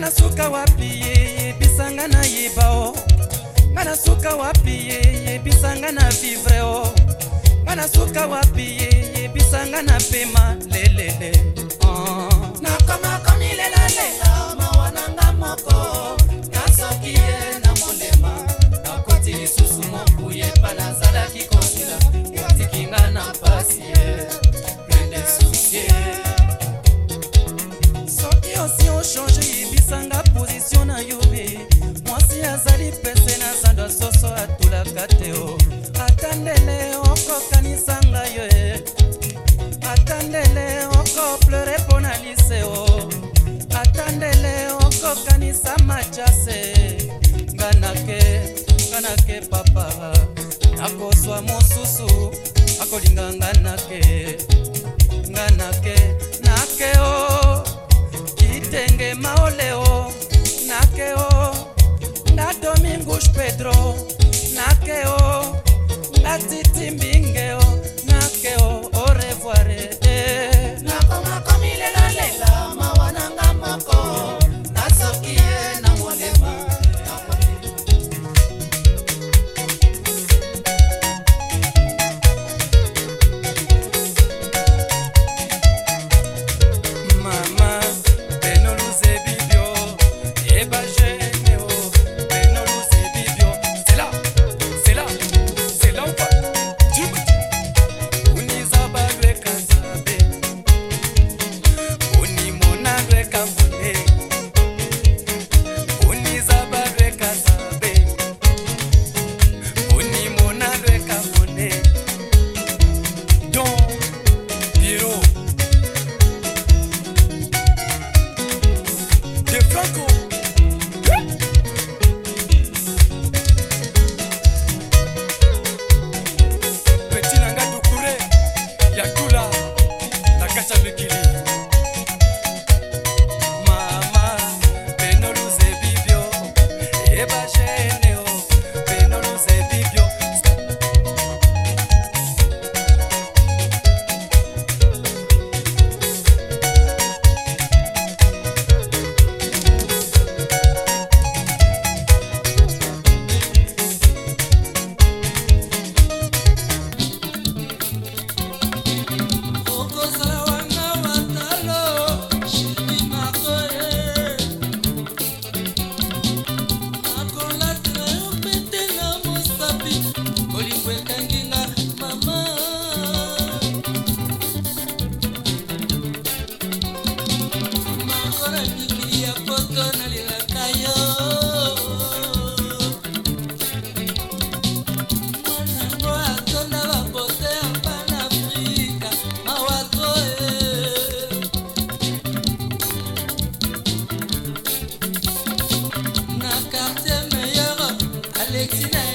nasuka wapi ye yebisanga na yeba o nga nasuka wapi ye yebisanga na vivre o nga nasuka wapi ye yebisanga na pema lelele le. azwa mosusu akolinga nga nake nga nake nake o kitenge maoleo nake o ndadomingus pedro etine